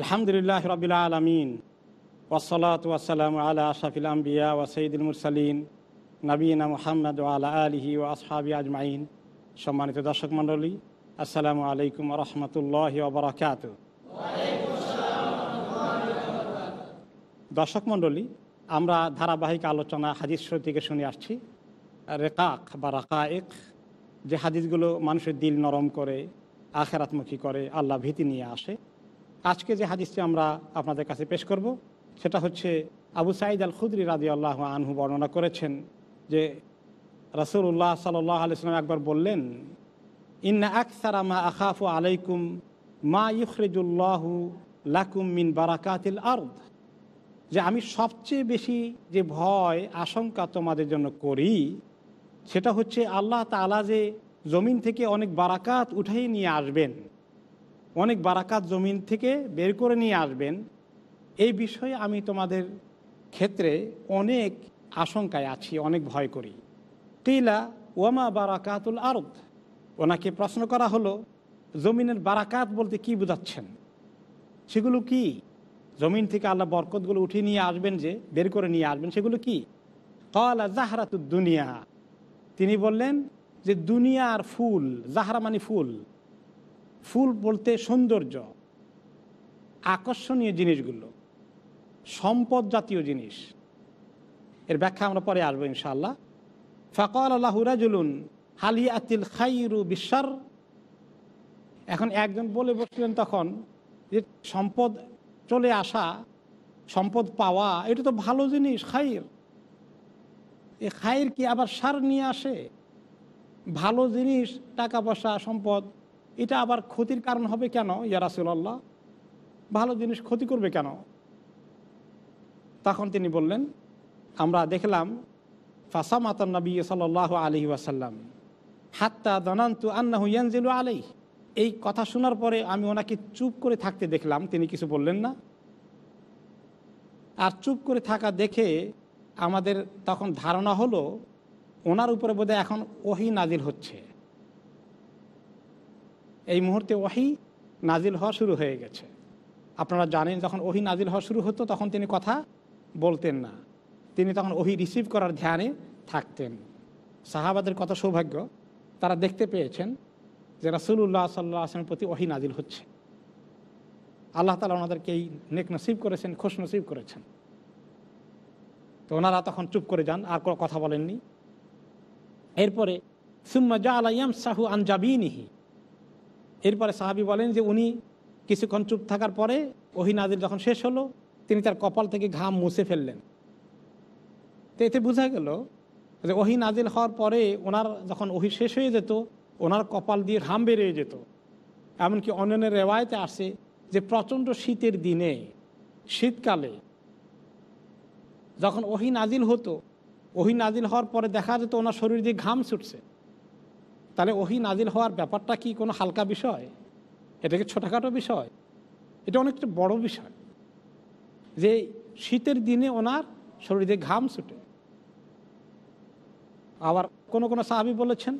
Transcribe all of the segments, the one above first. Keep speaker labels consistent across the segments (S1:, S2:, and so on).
S1: আলহামদুলিল্লাহ রবিল আলমিন ওসলাত ওয়াসালাম আলা আশাফিল আম্বিয়া ওয়া সঈদুল মুরসালিন নবীনা মোহাম্মদ আলা আলহি ও আসহাবি আজমাইন। সম্মানিত দর্শক মণ্ডলী, আসসালামু আলাইকুম রহমতুল্লাহ ওবরাকাত দর্শক মণ্ডলী, আমরা ধারাবাহিক আলোচনা হাদিস থেকে শুনে আসছি। রেকাক বা রাকায়েক, যে হাদিসগুলো মানুষের দিল নরম করে, আখেরাতমুখী করে, আল্লাহ ভীতি নিয়ে আসে। আজকে যে হাদিসটি আমরা আপনাদের কাছে পেশ করব, সেটা হচ্ছে আবু সাইদ আল খুদরি রাজি আল্লাহ আনহু বর্ণনা করেছেন যে রসুল্লাহ সাল্লাহ আলিয়াল্লাম একবার বললেন, ইন্না আকসারা মা আখাফু আলাইকুম মা ইখরিজুল্লাহু লাকুম মিন বারাকাতিল আর্দ। যে আমি সবচেয়ে বেশি যে ভয়, আশঙ্কা তোমাদের জন্য করি, সেটা হচ্ছে আল্লাহ তালা যে জমিন থেকে অনেক বারাকাত উঠাই নিয়ে আসবেন। অনেক বারাকাত জমিন থেকে বের করে নিয়ে আসবেন। এই বিষয়ে আমি তোমাদের ক্ষেত্রে অনেক আশঙ্কায় আছি, অনেক ভয় করি। টিলা ওয়ামা বারাকাতুল আরদ? ওনাকে প্রশ্ন করা হলো, জমিনের বারাকাত বলতে কি বোঝাচ্ছেন? সেগুলো কি? জমিন থেকে আল্লাহ বরকতগুলো উঠিয়ে নিয়ে আসবেন যে, বের করে নিয়ে আসবেন, সেগুলো কি? কলা জাহরাতুদ দুনিয়া। তিনি বললেন যে দুনিয়ার ফুল, জাহারা মানে ফুল। ফুল বলতে সৌন্দর্য, আকর্ষণীয় জিনিসগুলো, সম্পদ জাতীয় জিনিস। এর ব্যাখ্যা আমরা পরে আসব ইনশাআল্লাহ। ফকর আল্লাহ রাজুলুন, হালি আতিল খাইরু বিশ্বার এখন একজন বলে বসলেন তখন যে সম্পদ চলে আসা, সম্পদ পাওয়া, এটা তো ভালো জিনিস, খাইর। এ খাইর কি আবার সার নিয়ে আসে? ভালো জিনিস, টাকা পয়সা, সম্পদ। এটা আবার ক্ষতির কারণ হবে কেন? ইয়ারাসুল্লাহ ভালো জিনিস ক্ষতি করবে কেন? তখন তিনি বললেন, আমরা দেখলাম ফাসামাতান নবী সাল আলহি ওয়াসাল্লাম, হাত্তা দনান্তু আন্না হুইয়ানজিলু আলাই এই কথা শোনার পরে আমি ওনাকে চুপ করে থাকতে দেখলাম, তিনি কিছু বললেন না। আর চুপ করে থাকা দেখে আমাদের তখন ধারণা হলো, ওনার উপরে বোধহয় এখন ওহি নাজিল হচ্ছে। এই মুহূর্তে ওহি নাজিল হওয়া শুরু হয়ে গেছে। আপনারা জানেন যখন ওহি নাজিল হওয়া শুরু হতো, তখন তিনি কথা বলতেন না। তিনি তখন ওহি রিসিভ করার ধ্যানে থাকতেন। সাহাবাদের কত সৌভাগ্য, তারা দেখতে পেয়েছেন যে রাসুল্লাহ সাল্লাহ আসলামের প্রতি ওহি নাজিল হচ্ছে। আল্লাহ তালা ওনাদেরকে এই নেক নসিব করেছেন, খুশ নসিব করেছেন। তো ওনারা তখন চুপ করে যান, আর কথা বলেননি। এরপরে, সুম্মা জা আলাইয়াম সাহু আনজাবিনিহি এরপরে সাহাবি বলেন যে উনি কিছুক্ষণ চুপ থাকার পরে ওহি নাজিল যখন শেষ হলো, তিনি তার কপাল থেকে ঘাম মুছে ফেললেন। তো এতে বোঝা গেল যে ওহি নাজিল হওয়ার পরে ওনার যখন ওহি শেষ হয়ে যেত, ওনার কপাল দিয়ে ঘাম বেরিয়ে যেত। এমনকি অন্যান্য রেওয়ায়তে আসে যে প্রচণ্ড শীতের দিনে, শীতকালে যখন ওহি নাজিল হতো, ওহি নাজিল হওয়ার পরে দেখা যেত ওনার শরীর দিয়ে ঘাম ছুটছে। তাহলে ওহি নাজিল হওয়ার ব্যাপারটা কি কোনো হালকা বিষয়? এটা কি ছোটোখাটো বিষয়? এটা অনেকটা বড় বিষয়। যে শীতের দিনে ওনার শরীরে ঘাম ছুটে। আবার কোনো কোনো সাহাবি বলেছেন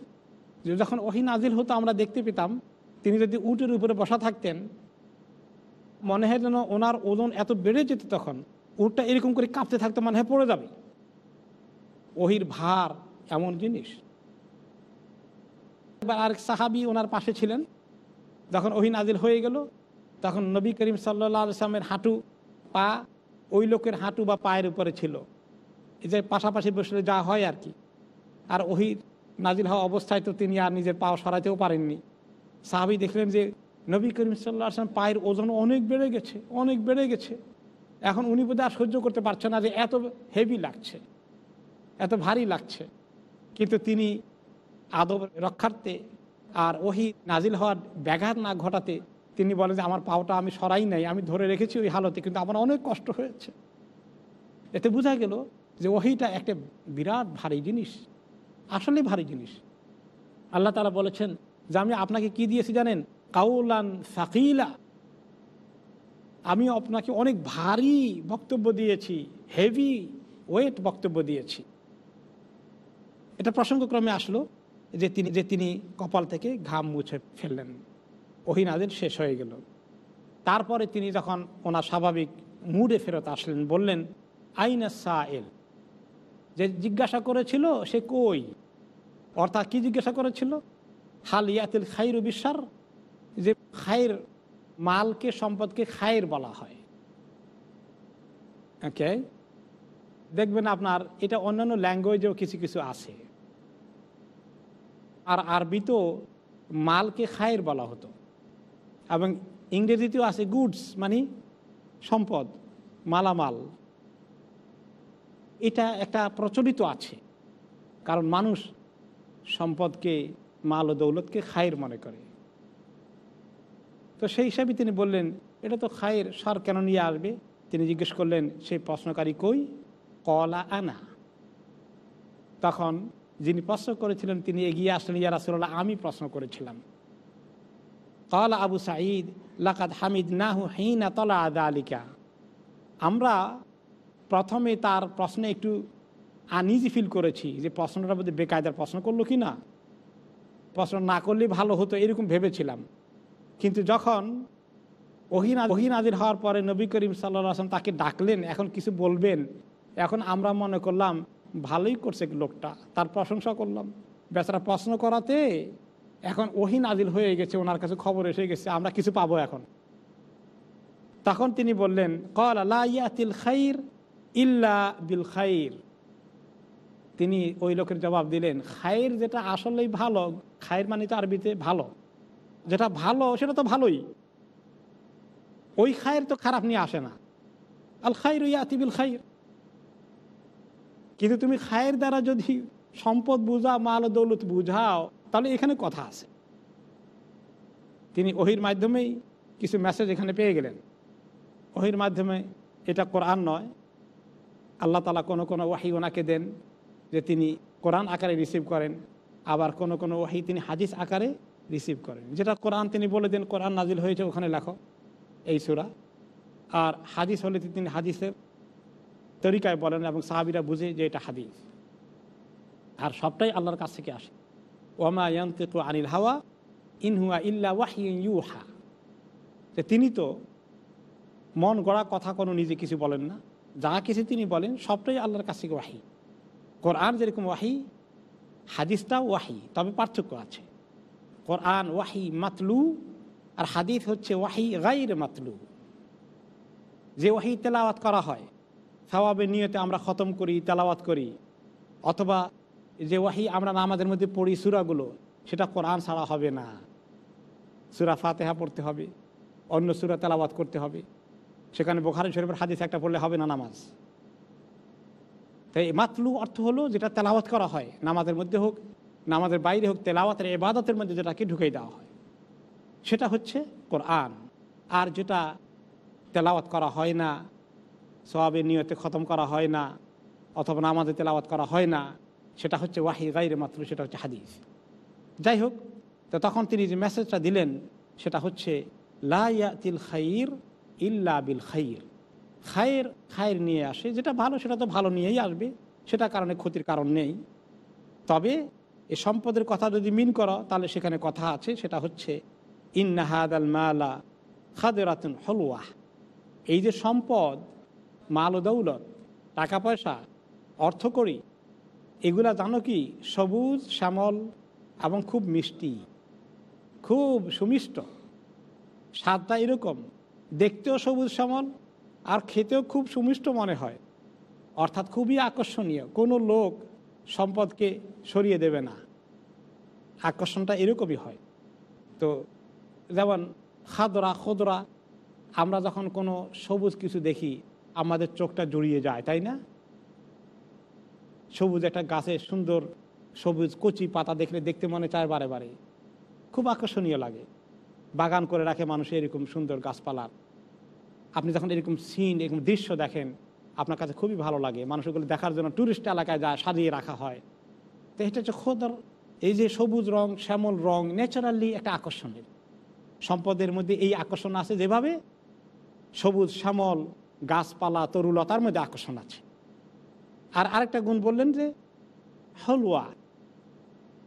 S1: যে যখন ওহি নাজিল হতো আমরা দেখতে পেতাম, তিনি যদি উটের উপরে বসা থাকতেন, মনে হয় যেন ওনার ওজন এত বেড়ে যেত তখন, উটটা এরকম করে কাঁপতে থাকতে, মনে হয় পড়ে যাবে। ওহির ভার এমন জিনিস। এবার আরেক সাহাবি ওনার পাশে ছিলেন। যখন ওহি নাজিল হয়ে গেল, তখন নবী করিম সাল্লা সাল্লামের হাঁটু, পা ওই লোকের হাঁটু বা পায়ের উপরে ছিল। এই যে পাশাপাশি বসলে যা হয় আর কি। আর ওহি নাজিল হওয়া অবস্থায় তো তিনি আর নিজের পা সরাইতেও পারেননি। সাহাবি দেখলেন যে নবী করিম সাল্লাহ আসলাম পায়ের ওজন অনেক বেড়ে গেছে, অনেক বেড়ে গেছে। এখন উনি বোধহয় সহ্য করতে পারছে না যে এত হেভি লাগছে, এত ভারী লাগছে। কিন্তু তিনি আদব রক্ষার্থে আর ওহি নাজিল হওয়ার ব্যাঘাত না ঘটাতে তিনি বলেন যে, আমার পাওটা আমি সরাই নাই, আমি ধরে রেখেছি ওই হালতে, কিন্তু আমার অনেক কষ্ট হয়েছে। এতে বোঝা গেল যে ওহিটা একটা বিরাট ভারী জিনিস, আসলে ভারী জিনিস। আল্লাহ তালা বলেছেন যে, আমি আপনাকে কি দিয়েছি জানেন? কাউলান সাকিলা। আমি আপনাকে অনেক ভারী বক্তব্য দিয়েছি, হেভি ওয়েট বক্তব্য দিয়েছি। এটা প্রসঙ্গক্রমে আসলো। যে তিনি যে তিনি কপাল থেকে ঘাম মুছে ফেললেন। ওহিনাদের শেষ হয়ে গেল। তারপরে তিনি যখন ওনার স্বাভাবিক মুডে ফেরত আসলেন, বললেন, আইনা সাএল যে জিজ্ঞাসা করেছিল, সে কই? অর্থাৎ কি জিজ্ঞাসা করেছিল? হাল ইয়াতিল খাইর বিশ্বার যে খায়ের মালকে, সম্পদকে খায়ের বলা হয়। ওকে দেখবেন আপনার এটা অন্যান্য ল্যাঙ্গুয়েজেও কিছু কিছু আছে। আর আরবিতেও মালকে খায়ের বলা হতো। এবং ইংরেজিতেও আছে গুডস মানে সম্পদ, মালামাল। এটা একটা প্রচলিত আছে। কারণ মানুষ সম্পদকে, মাল ও দৌলতকে খায়ের মনে করে। তো সেই হিসাবে তিনি বললেন, এটা তো খায়ের সার কেন নিয়ে আসবে? তিনি জিজ্ঞেস করলেন সেই প্রশ্নকারী কই? কলা আনা। তখন যিনি প্রশ্ন করেছিলেন, তিনি এগিয়ে আসলেন, ইয়া রাসুল্লাহ আমি প্রশ্ন করেছিলাম। কলা আবু সাঈদ, লাকাদ হামিদ নাহু হিনা তলা আদা আলিকা আমরা প্রথমে তার প্রশ্নে একটু আনইজি ফিল করেছি যে প্রশ্নটার মধ্যে বেকায়দার প্রশ্ন করল কি না? প্রশ্ন না করলে ভালো হতো, এরকম ভেবেছিলাম। কিন্তু যখন ওহিনা ওহিনাজির হওয়ার পরে নবী করিম সাল্লা আসলাম তাকে ডাকলেন, এখন কিছু বলবেন? এখন আমরা মনে করলাম ভালোই করছে লোকটা, তার প্রশংসা করলাম। বেচারা প্রশ্ন করাতে এখন ওহি নাজিল হয়ে গেছে, ওনার কাছে খবর এসে গেছে, আমরা কিছু পাবো এখন। তখন তিনি বললেন, কল আল্লাহ খাইর ইল্লা বিল খাইর। তিনি ওই লোকের জবাব দিলেন খায়ের যেটা আসলেই ভালো খায়ের মানে তো আরবিতে ভালো। যেটা ভালো, সেটা তো ভালোই। ওই খায়ের তো খারাপ নিয়ে আসে না। আল খাই খাইর ইয়াতিবিল খাইর। কিন্তু তুমি খায়ের দ্বারা যদি সম্পদ বুঝা, মাল দৌলত বুঝাও, তাহলে এখানে কথা আছে। তিনি ওহির মাধ্যমেই কিছু মেসেজ এখানে পেয়ে গেলেন। ওহির মাধ্যমে এটা কোরআন নয়। আল্লাহ তালা কোনো কোনো ওয়াহি ওনাকে দেন যে তিনি কোরআন আকারে রিসিভ করেন। আবার কোনো কোনো ওয়াহি তিনি হাদিস আকারে রিসিভ করেন। যেটা কোরআন তিনি বলে দেন, কোরআন নাজিল হয়েছে ওখানে লেখো এই সুরা। আর হাদিস হলে তিনি হাদিসের তরিকায় বলেন এবং সাহাবিরা বুঝে যে এটা হাদিস। আর সবটাই আল্লাহর কাছ থেকে আসে। ওমা ইয়ান্তিকু আনিল হাওয়া ইনহুয়া ইল্লা ওয়াহিন ইউহা। যে তিনি তো মন গড়া কথা কোনো নিজে কিছু বলেন না। যা কিছু তিনি বলেন সবটাই আল্লাহর কাছ থেকে ওয়াহি। কোরআন যেরকম ওয়াহি হাদিসটা ওয়াহি, তবে পার্থক্য আছে। কোরআন ওয়াহি মাতলু, আর হাদিস হচ্ছে ওয়াহি গাইর মাতলু। যে ওয়াহি তেলাওয়াত করা হয় সওয়াবের নিয়তে আমরা খতম করি, তেলাওয়াত করি, অথবা যে ওয়াহি আমরা নামাজের মধ্যে পড়ি সুরাগুলো, সেটা কোরআন ছাড়া হবে না। সুরা ফাতেহা পড়তে হবে, অন্য সুরা তেলাওয়াত করতে হবে। সেখানে বোখারি শরীফের হাদিস একটা পড়লে হবে না নামাজ। তাই মাতলু অর্থ হলো যেটা তেলাওয়াত করা হয়, নামাজের মধ্যে হোক, নামাজের বাইরে হোক, তেলাওয়াতের এবাদতের মধ্যে যেটাকে ঢুকিয়ে দেওয়া হয়, সেটা হচ্ছে কোরআন। আর যেটা তেলাওয়াত করা হয় না সবাবের নিয়তে খতম করা হয় না, অথবা নামাজে তেলাওয়াত করা হয় না, সেটা হচ্ছে ওয়াহি গাইরে মাত্র সেটা হচ্ছে হাদিস। যাই হোক, তো তখন তিনি যে মেসেজটা দিলেন, সেটা হচ্ছে লাইয়াতিল খাইর ইল্লা বিল খাইর। খায়ের খায়ের নিয়ে আসে, যেটা ভালো, সেটা তো ভালো নিয়েই আসবে সেটা কারণে ক্ষতির কারণ নেই। তবে, এ সম্পদের কথা যদি মিন করো, তাহলে সেখানে কথা আছে, সেটা হচ্ছে ইন্নাহাদ আল মালা খাদেরাতুন হলুয়াহ এই যে সম্পদ মাল ও দৌলত, টাকা পয়সা অর্থকরী এগুলা জানো কি? সবুজ, শ্যামল এবং খুব মিষ্টি। খুব সুমিষ্ট। স্বাদটা এরকম। দেখতেও সবুজ, শ্যামল আর খেতেও খুব সুমিষ্ট মনে হয়। অর্থাৎ খুবই আকর্ষণীয়। কোনো লোক সম্পদকে সরিয়ে দেবে না। আকর্ষণটা এরকমই হয়। তো যেমন খাদরা, খোদরা, আমরা যখন কোনো সবুজ কিছু দেখি আমাদের চোখটা জড়িয়ে যায়, তাই না? সবুজ একটা গাছের সুন্দর সবুজ কচি পাতা দেখলে দেখতে মনে চায় বারে বারে। খুব আকর্ষণীয় লাগে। বাগান করে রাখে মানুষ এরকম সুন্দর গাছপালার। আপনি যখন এরকম সিন, এরকম দৃশ্য দেখেন, আপনার কাছে খুবই ভালো লাগে। মানুষ ওগুলো দেখার জন্য ট্যুরিস্ট এলাকায় যায় সাজিয়ে রাখা হয়। তো এটা হচ্ছে খোদর, এই যে সবুজ রং, শ্যামল রং ন্যাচারালি একটা আকর্ষণের। সম্পদের মধ্যে এই আকর্ষণ আছে যেভাবে সবুজ, শ্যামল গাছপালা, তরুলতার মধ্যে আকর্ষণ আছে। আর আরেকটা গুণ বললেন যে, হলুয়া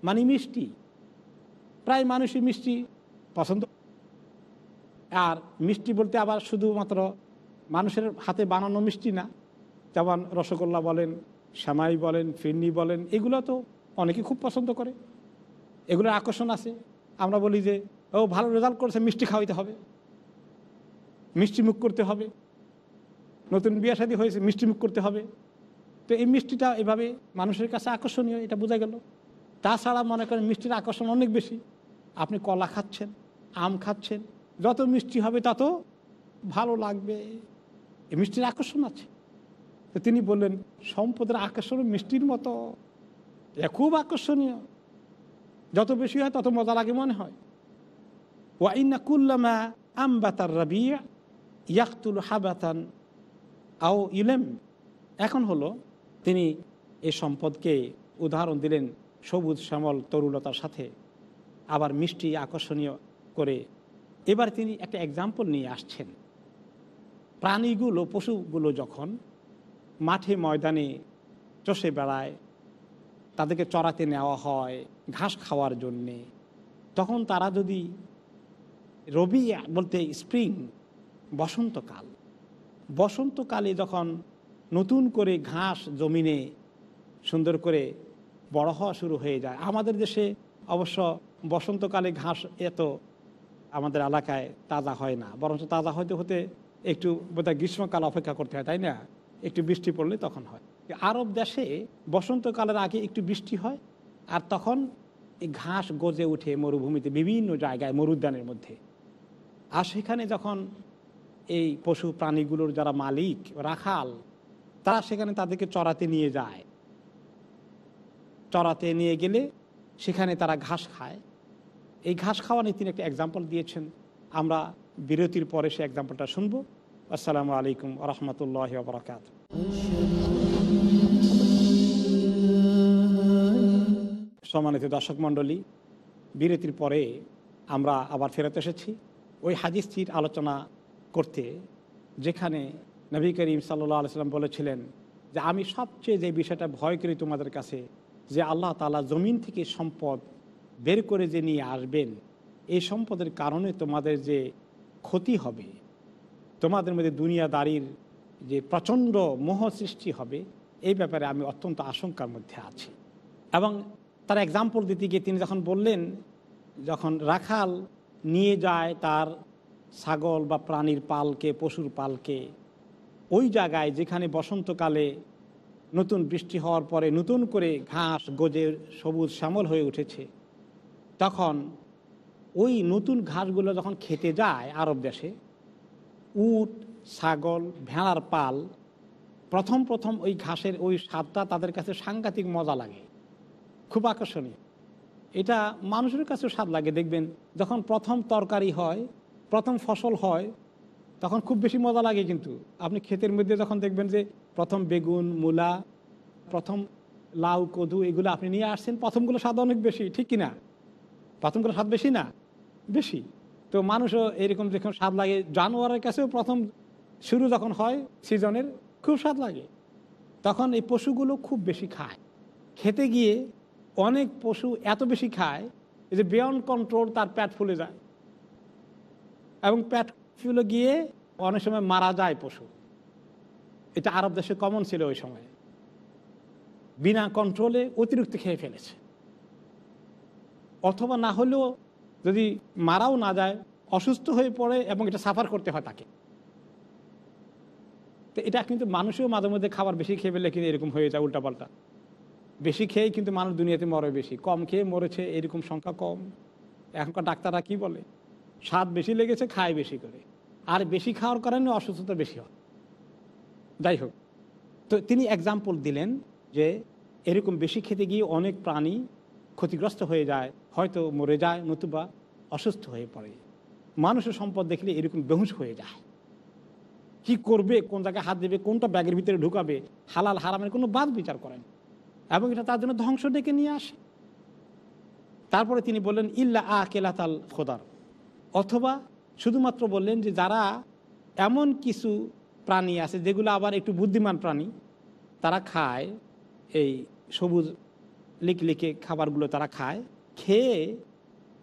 S1: মানে মিষ্টি, প্রায় মানুষই মিষ্টি পছন্দ আর মিষ্টি বলতে আবার শুধুমাত্র মানুষের হাতে বানানো মিষ্টি না, যেমন রসগোল্লা বলেন, শ্যামাই বলেন ফিরনি বলেন, এগুলো তো অনেকে খুব পছন্দ করে। এগুলোর আকর্ষণ আছে। আমরা বলি যে, ও ভালো রেজাল্ট করেছে, মিষ্টি খাওয়াইতে হবে। মিষ্টি মুখ করতে হবে। নতুন বিয়ে শাদী হয়েছে, মিষ্টি মুখ করতে হবে। তো এই মিষ্টিটা এভাবে মানুষের কাছে আকর্ষণীয়, এটা বোঝা গেল। তাছাড়া মনে করেন মিষ্টির আকর্ষণ অনেক বেশি। আপনি কলা খাচ্ছেন, আম খাচ্ছেন, যত মিষ্টি হবে তত ভালো লাগবে। এই মিষ্টির আকর্ষণ আছে। তো তিনি বললেন, সম্পদের আকর্ষণ মিষ্টির মতো। এটা খুব আকর্ষণীয়। যত বেশি হয় তত মজা লাগে মনে হয়। ওয়াইনা কুল্লামা আমবাতার রাবিয়া ইয়াকুল হাবাতান। আও ইলেম এখন হলো তিনি এ সম্পদকে উদাহরণ দিলেন সবুজ শ্যামল তরুলতার সাথে, আবার মিষ্টি আকর্ষণীয় করে। এবার তিনি একটা এক্সাম্পল নিয়ে আসছেন। প্রাণীগুলো, পশুগুলো যখন মাঠে ময়দানে চষে বেড়ায়, তাদেরকে চড়াতে নেওয়া হয় ঘাস খাওয়ার জন্যে, তখন তারা যদি রবি বলতে স্প্রিং বসন্তকাল বসন্তকালে যখন নতুন করে ঘাস জমিনে সুন্দর করে বড় হওয়া শুরু হয়ে যায়, আমাদের দেশে অবশ্য বসন্তকালে ঘাস এত আমাদের এলাকায় তাজা হয় না। বরঞ্চ তাজা হতে হতে একটু বোধহয় গ্রীষ্মকাল অপেক্ষা করতে হয়, তাই না? একটু বৃষ্টি পড়লে তখন হয়। আরব দেশে বসন্তকালের আগে একটু বৃষ্টি হয় আর তখন এই ঘাস গজে উঠে মরুভূমিতে বিভিন্ন জায়গায় মরুদ্যানের মধ্যে। আর সেখানে যখন এই পশু প্রাণীগুলোর যারা মালিক, রাখাল, তারা সেখানে তাদেরকে চড়াতে নিয়ে যায়। চড়াতে নিয়ে গেলে সেখানে তারা ঘাস খায়। এই ঘাস খাওয়া নিয়ে তিনি একটা এক্সাম্পল দিয়েছেন। আমরা বিরতির পরে সে এক্সাম্পলটা শুনব। আসসালামু আলাইকুম রহমতুল্লাহ বরকাত সম্মানিত দর্শক মণ্ডলী, বিরতির পরে আমরা আবার ফেরত এসেছি। ওই হাদিসটির আলোচনা করতে যেখানে নবী করিম সাল্লাহ আলসালাম বলেছিলেন যে আমি সবচেয়ে যে বিষয়টা ভয় করি তোমাদের কাছে, যে আল্লাহ তালা জমিন থেকে সম্পদ বের করে যে নিয়ে আসবেন, এই সম্পদের কারণে তোমাদের যে ক্ষতি হবে, তোমাদের মধ্যে দুনিয়াদারির যে প্রচণ্ড মোহ সৃষ্টি হবে, এই ব্যাপারে আমি অত্যন্ত আশঙ্কার মধ্যে আছি। এবং তার এক্সাম্পল দিতে গিয়ে তিনি যখন বললেন, যখন রাখাল নিয়ে যায় তার ছাগল বা প্রাণীর পালকে, পশুর পালকে, ওই জায়গায় যেখানে বসন্তকালে নতুন বৃষ্টি হওয়ার পরে নতুন করে ঘাস, গজে, সবুজ, শ্যামল হয়ে উঠেছে, তখন ওই নতুন ঘাসগুলো যখন খেতে যায় আরব দেশে, উট, ছাগল, ভেড়ার পাল, প্রথম প্রথম ওই ঘাসের ওই স্বাদটা তাদের কাছে সাংঘাতিক মজা লাগে, খুব আকর্ষণীয়। এটা মানুষের কাছেও স্বাদ লাগে, দেখবেন যখন প্রথম তরকারি হয় প্রথম ফসল হয়, তখন খুব বেশি মজা লাগে কিন্তু। আপনি ক্ষেতের মধ্যে যখন দেখবেন যে প্রথম বেগুন, মূলা, প্রথম লাউ, কদু, এগুলো আপনি নিয়ে আসছেন, প্রথমগুলো স্বাদ অনেক বেশি, ঠিক কিনা? প্রথমগুলো স্বাদ বেশি না? বেশি। তো মানুষও এরকম যখন স্বাদ লাগে, জানোয়ারের কাছেও প্রথম শুরু যখন হয়, সিজনের, খুব স্বাদ লাগে। তখন এই পশুগুলো খুব বেশি খায়। খেতে গিয়ে অনেক পশু এত বেশি খায় যে বিয়ন্ড কন্ট্রোল তার প্যাট ফুলে যায়। এবং প্যাট ফুলে গিয়ে অনেক সময় মারা যায় পশু। এটা আরব দেশে কমন ছিল ওই সময়। বিনা কন্ট্রোলে অতিরিক্ত খেয়ে ফেলেছে। অথবা না হলেও যদি মারাও না যায়, অসুস্থ হয়ে পড়ে এবং এটা সাফার করতে হয় তাকে। তো এটা কিন্তু মানুষও মাঝে মধ্যে খাবার বেশি খেয়ে ফেলে কিন্তু এরকম হয়ে যায় উল্টাপাল্টা। বেশি খেয়েই কিন্তু মানুষ দুনিয়াতে মরে বেশি। কম খেয়ে মরেছে, এরকম সংখ্যা কম। এখনকার ডাক্তাররা কি বলে? স্বাদ বেশি লেগেছে, খায় বেশি করে। আর বেশি খাওয়ার কারণে অসুস্থতা বেশি হয়। যাই হোক, তো তিনি এক্সাম্পল দিলেন যে এরকম বেশি খেতে গিয়ে অনেক প্রাণী ক্ষতিগ্রস্ত হয়ে যায়, হয়তো মরে যায়, নতুবা অসুস্থ হয়ে পড়ে। মানুষের সম্পদ দেখলে এরকম বেহুশ হয়ে যায়। কি করবে, কোন জায়গায় হাত দেবে, কোনটা ব্যাগের ভিতরে ঢুকাবে, হালাল, হারামের কোনো বাদ বিচার করেন। এবং এটা তার জন্য ধ্বংস ডেকে নিয়ে আসে। তারপরে তিনি বললেন, ইল্লা আ কেলাতাল খোদার। অথবা শুধুমাত্র বললেন যে যারা এমন কিছু প্রাণী আছে, যেগুলো আবার একটু বুদ্ধিমান প্রাণী, তারা খায় এই সবুজ লিক লিকে খাবারগুলো তারা খায়। খেয়ে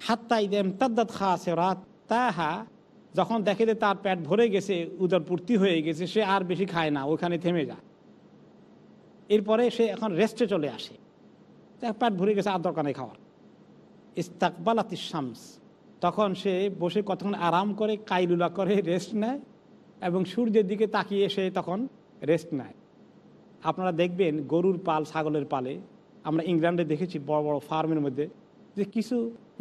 S1: হাত্তাই দেম তাদ্দাত খা আছে রাত তাহা যখন দেখে যে তার পেট ভরে গেছে, উদর পূর্তি হয়ে গেছে, সে আর বেশি খায় না, ওখানে থেমে যায়। এরপরে সে এখন রেস্টে চলে আসে। পেট ভরে গেছে আর দরকার খাওয়ার। ইস্তাকবাল শামস তখন সে বসে কতক্ষণ আরাম করে, কাইলুলা করে রেস্ট নেয় এবং সূর্যের দিকে তাকিয়ে সে তখন রেস্ট নেয়। আপনারা দেখবেন গরুর পাল, ছাগলের পালে, আমরা ইংল্যান্ডে দেখেছি বড় বড় ফার্মের মধ্যে যে কিছু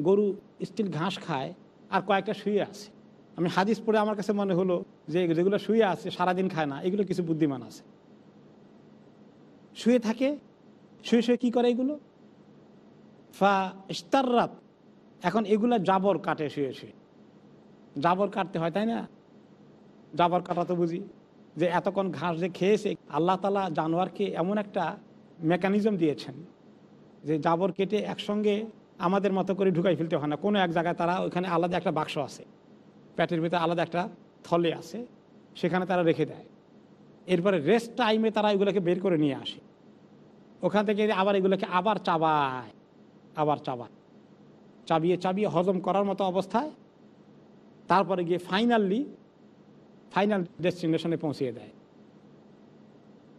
S1: গরু স্টিল ঘাস খায় আর কয়েকটা শুয়ে আছে। আমি হাদিস পড়ে আমার কাছে মনে হলো যে যেগুলো শুয়ে আছে, সারাদিন খায় না, এগুলো কিছু বুদ্ধিমান আছে। শুয়ে থাকে, শুয়ে শুয়ে কী করে এগুলো? ফা ইস্তাররাত এখন এগুলা জাবর কাটে শুয়ে শুয়ে। জাবর কাটতে হয়, তাই না? জাবর কাটা তো বুঝি। যে এতক্ষণ ঘাস যে খেয়েছে, আল্লাহ তালা জানোয়ারকে এমন একটা মেকানিজম দিয়েছেন যে জাবর কেটে একসঙ্গে আমাদের মতো করে ঢুকাই ফেলতে হয় না। কোনো এক জায়গায় তারা ওইখানে আলাদা একটা বাক্স আছে। প্যাটের ভিতরে আলাদা একটা থলে আছে, সেখানে তারা রেখে দেয়। এরপরে রেস্ট টাইমে তারা এগুলোকে বের করে নিয়ে আসে। ওখান থেকে আবার এগুলোকে আবার চাবায় আবার চাবায়। চাবিয়ে চাবিয়ে হজম করার মতো অবস্থায় তারপরে গিয়ে ফাইনালি ফাইনাল ডেস্টিনেশনে পৌঁছিয়ে দেয়।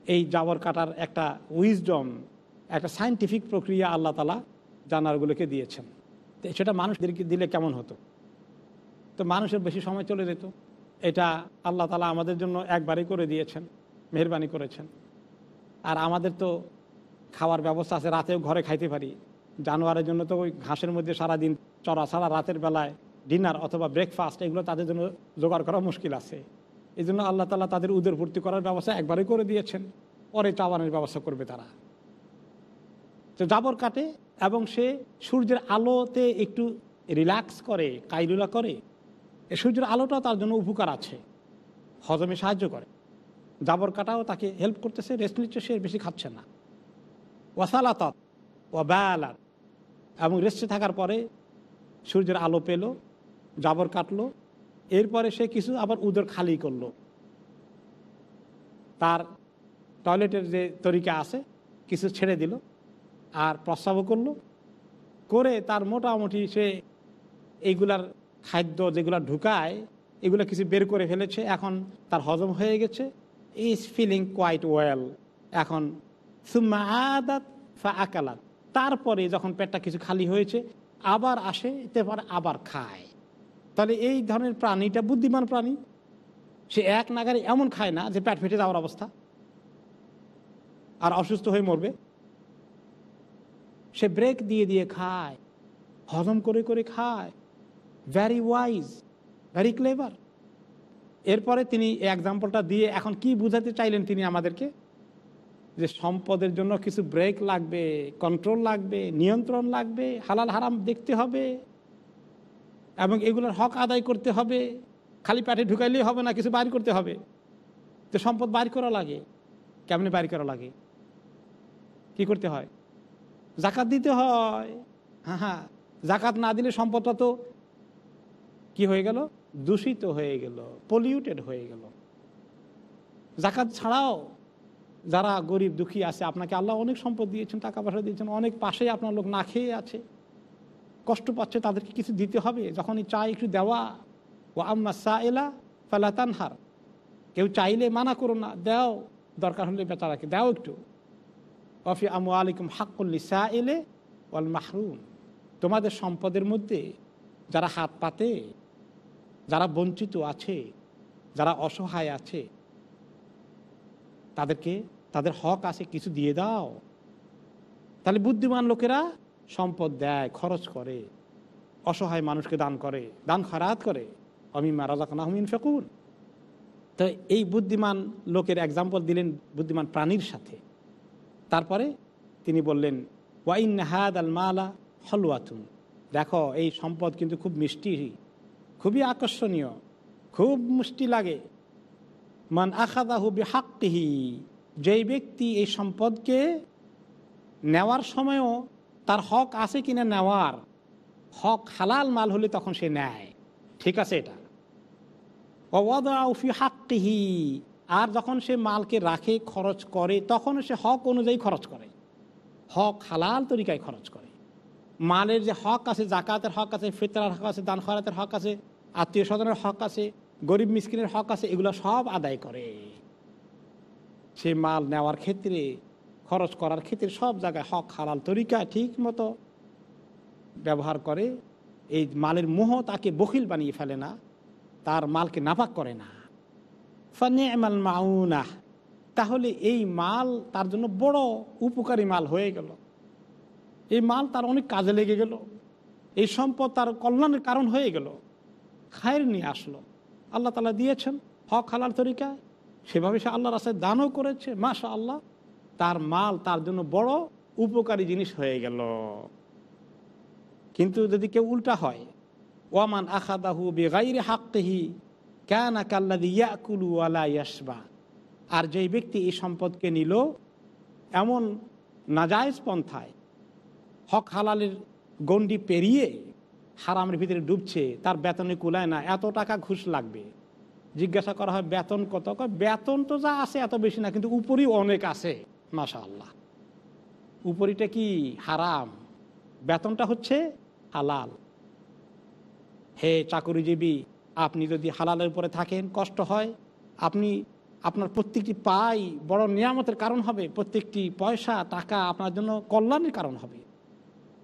S1: এই জাবর কাটার একটা উইজডম একটা সাইন্টিফিক প্রক্রিয়া আল্লাহ তালা জানারগুলোকে দিয়েছেন। তো সেটা মানুষদেরকে দিলে কেমন হতো? তো মানুষের বেশি সময় চলে যেত। এটা আল্লাহ তালা আমাদের জন্য একবারই করে দিয়েছেন, মেহরবানি করেছেন। আর আমাদের তো খাওয়ার ব্যবস্থা আছে, রাতেও ঘরে খাইতে পারি। জানোয়ারের জন্য তো ওই ঘাসের মধ্যে সারাদিন চড়া ছাড়া রাতের বেলায় ডিনার অথবা ব্রেকফাস্ট এগুলো তাদের জন্য জোগাড় করা মুশকিল আছে। এই জন্য আল্লাহ তালা তাদের উদর ভর্তি করার ব্যবস্থা একবারই করে দিয়েছেন। পরে চাবানের ব্যবস্থা করবে তারা। তো জাবর কাটে এবং সে সূর্যের আলোতে একটু রিল্যাক্স করে, কাইলুলা করে। সূর্যের আলোটাও তার জন্য উপকার আছে। হজমে সাহায্য করে। জাবর কাটাও তাকে হেল্প করতেছে রেস্ট নিচ্ছে, সে বেশি খাচ্ছে না। ওয়াসালাত ও ব্যালার এবং রেস্টে থাকার পরে সূর্যের আলো পেল, জাবর কাটলো। এরপরে সে কিছু আবার উদর খালি করল। তার টয়লেটের যে তরিকা আছে, কিছু ছেড়ে দিল আর প্রস্রাবও করল। করে তার মোটামুটি সে এইগুলার খাদ্য যেগুলো ঢুকায়, এগুলো কিছু বের করে ফেলেছে। এখন তার হজম হয়ে গেছে। ইজ ফিলিং কোয়াইট ওয়েল এখন, সুম্মা আদাত ফা আকালাত। তারপরে যখন পেটটা কিছু খালি হয়েছে, আবার আসে, এতে আবার খায়। তাহলে এই ধরনের প্রাণীটা বুদ্ধিমান প্রাণী। সে এক নাগারে এমন খায় না যে পেট ফেটে যাওয়ার অবস্থা। আর অসুস্থ হয়ে মরবে। সে ব্রেক দিয়ে দিয়ে খায়। হজম করে করে খায়। ভ্যারি ওয়াইজ ভ্যারি ক্লেভার এরপরে তিনি এক্সাম্পলটা দিয়ে এখন কি বুঝাতে চাইলেন তিনি আমাদেরকে? যে সম্পদের জন্য কিছু ব্রেক লাগবে কন্ট্রোল লাগবে, নিয়ন্ত্রণ লাগবে, হালাল হারাম দেখতে হবে এবং এগুলোর হক আদায় করতে হবে। খালি পেটে ঢুকাইলেই হবে না, কিছু বাইর করতে হবে। তো সম্পদ বাইর করা লাগে। কেমনি বাইর করা লাগে? কি করতে হয়? জাকাত দিতে হয়। হ্যাঁ হ্যাঁ। জাকাত না দিলে সম্পদটা তো কি হয়ে গেল? দূষিত হয়ে গেল পলিউটেড হয়ে গেল। জাকাত ছাড়াও যারা গরিব, দুঃখী আছে, আপনাকে আল্লাহ অনেক সম্পদ দিয়েছেন, টাকা পয়সা দিয়েছেন, অনেক পাশে আপনার লোক না খেয়ে আছে। কষ্ট পাচ্ছে, তাদেরকে কিছু দিতে হবে। যখনই চাই একটু দেওয়া। ও আম্মা সা এলা ফালা তানহার। কেউ চাইলে মানা করো না, দাও। দরকার হলে বেচারাকে দাও একটু। অফি আমু আলিকুম হাক্কুল্লি সা এলে ওয়াল মাহরুম। তোমাদের সম্পদের মধ্যে যারা হাত পাতে, যারা বঞ্চিত আছে, যারা অসহায় আছে, তাদেরকে তাদের হক আছে, কিছু দিয়ে দাও। তাহলে বুদ্ধিমান লোকেরা সম্পদ দেয়, খরচ করে, অসহায় মানুষকে দান করে, দান খরাত করে। অমিমা রাজাকানাহমিন ফেকুন তো এই বুদ্ধিমান লোকের এক্সাম্পল দিলেন বুদ্ধিমান প্রাণীর সাথে। তারপরে তিনি বললেন ওয়াইন হাদ আল মালা হলওয়াতুন। দেখো, এই সম্পদ কিন্তু খুব মিষ্টি, খুবই আকর্ষণীয়, খুব মিষ্টি লাগে। মান আখাদাহু বিহাক্কিহি। যেই ব্যক্তি এই সম্পদকে নেওয়ার সময়ও তার হক আছে কিনা নেওয়ার, হক হালাল মাল হলে তখন সে নেয়। ঠিক আছে এটা। অবদাউফি হাক্কিহি, আর যখন সে মালকে রাখে, খরচ করে, তখন সে হক অনুযায়ী খরচ করে। হক হালাল তরিকায় খরচ করে। মালের যে হক আছে, জাকাতের হক আছে, ফিতরার হক আছে দান খরাতের হক আছে, আত্মীয় স্বজনের হক আছে, গরিব মিসকিনের হক আছে, এগুলো সব আদায় করে। সে মাল নেওয়ার ক্ষেত্রে, খরচ করার ক্ষেত্রে সব জায়গায় হক, হালাল তরিকা ঠিক মতো ব্যবহার করে। এই মালের মোহ তাকে বখিল বানিয়ে ফেলে না, তার মালকে নাপাক করে না। ফানে মাল মাউনা, তাহলে এই মাল তার জন্য বড় উপকারী মাল হয়ে গেল। এই মাল তার অনেক কাজে লেগে গেল। এই সম্পদ তার কল্যাণের কারণ হয়ে গেল। খায়ের নিয়ে আসলো। আল্লাহ তালা দিয়েছেন হক, হালাল তরিকা সেভাবে সে আল্লাহ রাস্তায় দানও করেছে মাশা আল্লাহ তার মাল তার জন্য বড় উপকারী জিনিস হয়ে গেল। কিন্তু যদি কেউ উল্টা হয়, ওয়ামান আখাদাহু বেগাইরে হাক্তেহি কেন কাল্লাদি ইয়াকুলু আলা ইয়াসবা আর যেই ব্যক্তি এই সম্পদকে নিল, এমন নাজায়জ পন্থায়, হক হালালের গণ্ডি পেরিয়ে হারামের ভিতরে ডুবছে, তার বেতনে কুলায় না, এত টাকা ঘুষ লাগবে। জিজ্ঞাসা করা হয়, বেতন কত? বেতন তো যা আছে এত বেশি না, কিন্তু উপরই অনেক আছে। মাশা আল্লাহ উপরিটা কি? হারাম। বেতনটা হচ্ছে হালাল। হে চাকরিজীবী, আপনি যদি হালালের উপরে থাকেন, কষ্ট হয়। আপনি, আপনার প্রত্যেকটি পাই বড় নিয়ামতের কারণ হবে, প্রত্যেকটি পয়সা, টাকা আপনার জন্য কল্যাণের কারণ হবে।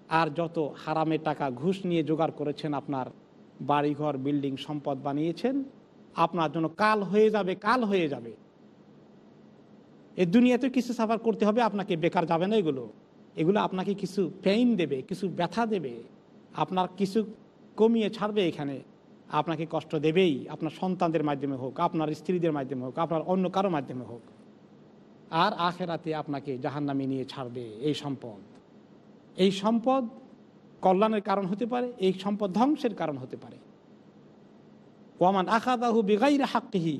S1: আর যত হারামের টাকা ঘুষ নিয়ে জোগাড় করেছেন আপনার বাড়িঘর, বিল্ডিং, সম্পদ বানিয়েছেন আপনার জন্য কাল হয়ে যাবে, কাল হয়ে যাবে। এ দুনিয়াতে কিছু সাফার করতে হবে, আপনাকে বেকার যাবে না এগুলো। এগুলো আপনাকে কিছু পেইন দেবে, কিছু ব্যথা দেবে। আপনার কিছু কমিয়ে ছাড়বে এখানে। আপনাকে কষ্ট দেবেই, আপনার সন্তানদের মাধ্যমে হোক, আপনার স্ত্রীদের মাধ্যমে হোক, আপনার অন্য কারও মাধ্যমে হোক। আর আখেরাতে আপনাকে জাহান্নামে নিয়ে ছাড়বে এই সম্পদ। এই সম্পদ কল্যাণের কারণ হতে পারে, এই সম্পদ ধ্বংসের কারণ হতে পারে। ওয়ামান আখাদাহু বেগাইরে হাক্কিহি,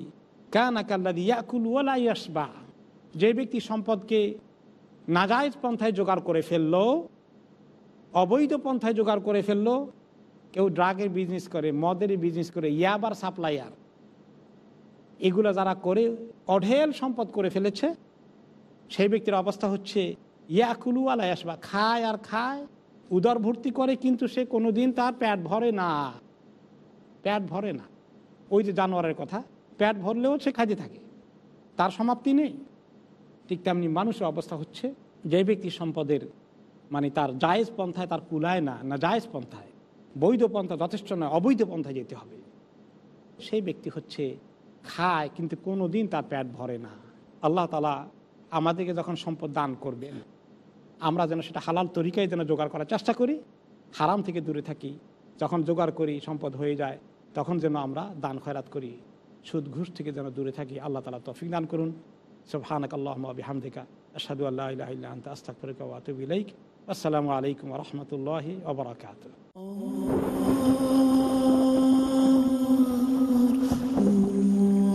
S1: কানা কাল্লাদি ইয়াকুল যে ব্যক্তি সম্পদকে নাজায়জ পন্থায় জোগাড় করে ফেলল, অবৈধ পন্থায় জোগাড় করে ফেলল, কেউ ড্রাগের বিজনেস করে, মদের বিজনেস করে ইয়াবার সাপ্লাইয়ার এগুলো যারা করে, অঢেল সম্পদ করে ফেলেছে, সেই ব্যক্তির অবস্থা হচ্ছে ইয়াকুলু আলাই আসবা খায় আর খায় উদর ভর্তি করে, কিন্তু সে কোনো দিন তার প্যাট ভরে না। প্যাট ভরে না। ওই যে জানোয়ারের কথা প্যাট ভরলেও সে খাইতে থাকে। তার সমাপ্তি নেই। ঠিক তেমনি মানুষের অবস্থা হচ্ছে, যে ব্যক্তি সম্পদের মানে তার জায়েজ পন্থায় তার কুলায় না না জায়েজ পন্থায়, বৈধ পন্থা যথেষ্ট নয় অবৈধ পন্থায় যেতে হবে। সেই ব্যক্তি হচ্ছে খায়, কিন্তু কোনো দিন তার পেট ভরে না। আল্লাহ তালা আমাদেরকে যখন সম্পদ দান করবেন, আমরা যেন সেটা হালাল তরিকায় যেন জোগাড় করার চেষ্টা করি, হারাম থেকে দূরে থাকি। যখন জোগাড় করি, সম্পদ হয়ে যায় তখন যেন আমরা দান খয়রাত করি, সুদ ঘুষ থেকে যেন দূরে থাকি। আল্লাহ তালা তফিক দান করুন। সব হানক আল্লাহ বিহামদিকা আসাদু আল্লাহ আস্তাক আসসালামু আলাইকুম রহমতুল্লাহি ওবরাকাত